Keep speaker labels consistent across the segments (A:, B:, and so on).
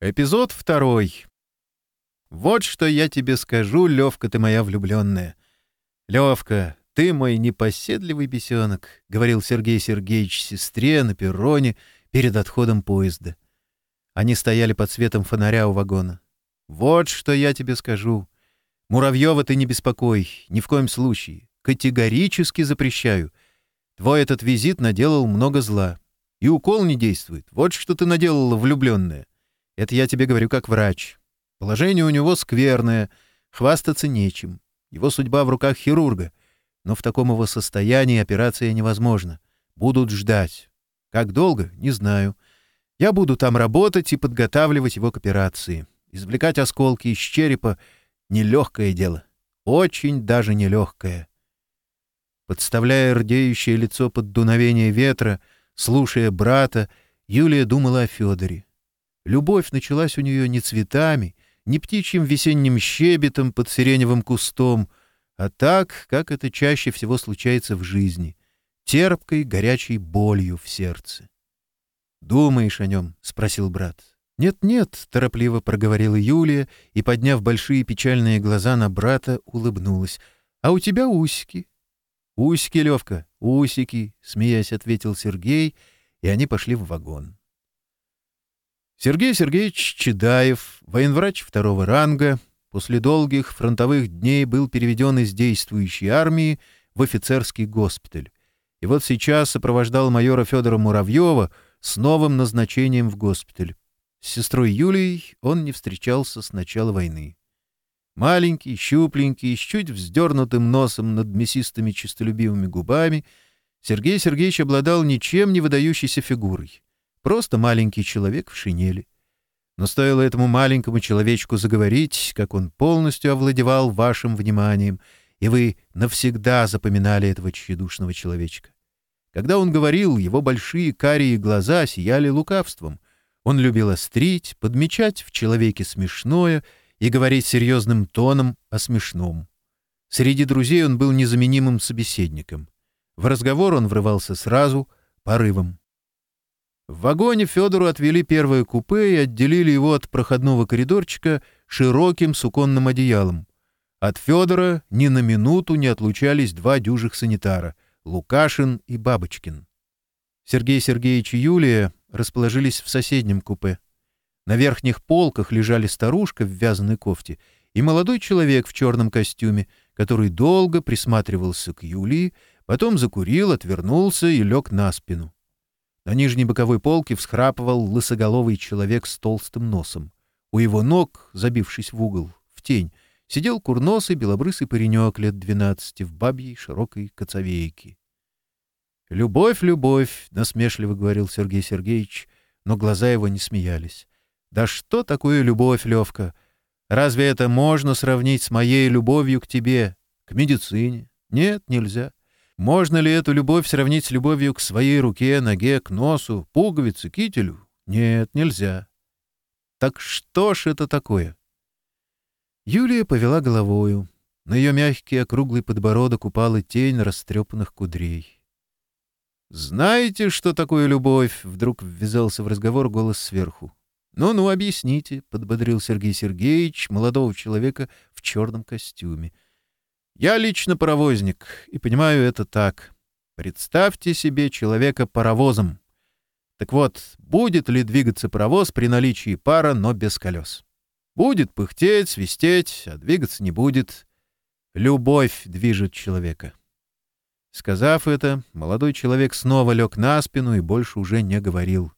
A: Эпизод второй. Вот что я тебе скажу, Левка, ты моя влюбленная. Левка, ты мой непоседливый бесенок, говорил Сергей Сергеевич сестре на перроне перед отходом поезда. Они стояли под светом фонаря у вагона. Вот что я тебе скажу. Муравьева ты не беспокой, ни в коем случае. Категорически запрещаю. Твой этот визит наделал много зла. И укол не действует. Вот что ты наделала, влюбленная. — это я тебе говорю как врач. Положение у него скверное, хвастаться нечем. Его судьба в руках хирурга. Но в таком его состоянии операция невозможна. Будут ждать. Как долго, не знаю. Я буду там работать и подготавливать его к операции. Извлекать осколки из черепа — нелегкое дело. Очень даже нелегкое. Подставляя рдеющее лицо под дуновение ветра, слушая брата, Юлия думала о Федоре. Любовь началась у нее не цветами, не птичьим весенним щебетом под сиреневым кустом, а так, как это чаще всего случается в жизни, терпкой горячей болью в сердце. «Думаешь о нем?» — спросил брат. «Нет-нет», — торопливо проговорила Юлия и, подняв большие печальные глаза на брата, улыбнулась. «А у тебя усики». «Усики, Левка, усики», — смеясь ответил Сергей, и они пошли в вагон. Сергей Сергеевич Чедаев, военврач второго ранга, после долгих фронтовых дней был переведен из действующей армии в офицерский госпиталь. И вот сейчас сопровождал майора Федора Муравьева с новым назначением в госпиталь. С сестрой Юлией он не встречался с начала войны. Маленький, щупленький, с чуть вздернутым носом над мясистыми честолюбивыми губами, Сергей Сергеевич обладал ничем не выдающейся фигурой. Просто маленький человек в шинели. Но стоило этому маленькому человечку заговорить, как он полностью овладевал вашим вниманием, и вы навсегда запоминали этого тщедушного человечка. Когда он говорил, его большие карие глаза сияли лукавством. Он любил острить, подмечать в человеке смешное и говорить серьезным тоном о смешном. Среди друзей он был незаменимым собеседником. В разговор он врывался сразу, порывом. В вагоне Федору отвели первое купе и отделили его от проходного коридорчика широким суконным одеялом. От Федора ни на минуту не отлучались два дюжих санитара — Лукашин и Бабочкин. Сергей Сергеевич и Юлия расположились в соседнем купе. На верхних полках лежали старушка в вязаной кофте и молодой человек в черном костюме, который долго присматривался к Юлии, потом закурил, отвернулся и лег на спину. На нижней боковой полке всхрапывал лысоголовый человек с толстым носом. У его ног, забившись в угол, в тень, сидел курносый белобрысый паренек лет двенадцати в бабьей широкой коцовейке. «Любовь, любовь!» — насмешливо говорил Сергей Сергеевич, но глаза его не смеялись. «Да что такое любовь, Левка? Разве это можно сравнить с моей любовью к тебе, к медицине? Нет, нельзя. Можно ли эту любовь сравнить с любовью к своей руке, ноге, к носу, пуговице, кителю? Нет, нельзя. Так что ж это такое? Юлия повела головою. На ее мягкий округлый подбородок упала тень растрепанных кудрей. «Знаете, что такое любовь?» — вдруг ввязался в разговор голос сверху. «Ну-ну, объясните», — подбодрил Сергей Сергеевич молодого человека в черном костюме — я лично паровозник, и понимаю это так. Представьте себе человека паровозом. Так вот, будет ли двигаться паровоз при наличии пара, но без колес? Будет пыхтеть, свистеть, а двигаться не будет. Любовь движет человека. Сказав это, молодой человек снова лег на спину и больше уже не говорил.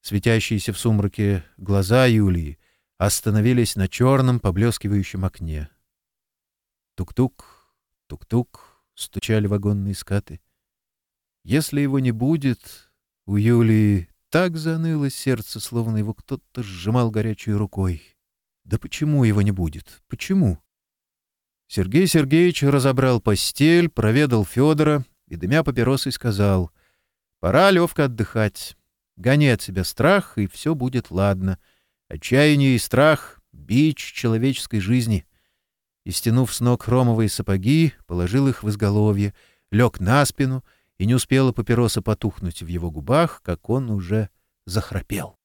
A: Светящиеся в сумраке глаза Юлии остановились на черном поблескивающем окне. Тук-тук, тук-тук, стучали вагонные скаты. Если его не будет, у Юлии так заныло сердце, словно его кто-то сжимал горячей рукой. Да почему его не будет? Почему? Сергей Сергеевич разобрал постель, проведал Федора и, дымя папиросой, сказал, «Пора, Левка, отдыхать. Гони от себя страх, и все будет ладно. Отчаяние и страх — бич человеческой жизни и, стянув с ног хромовые сапоги, положил их в изголовье, лег на спину, и не успела папироса потухнуть в его губах, как он уже захрапел.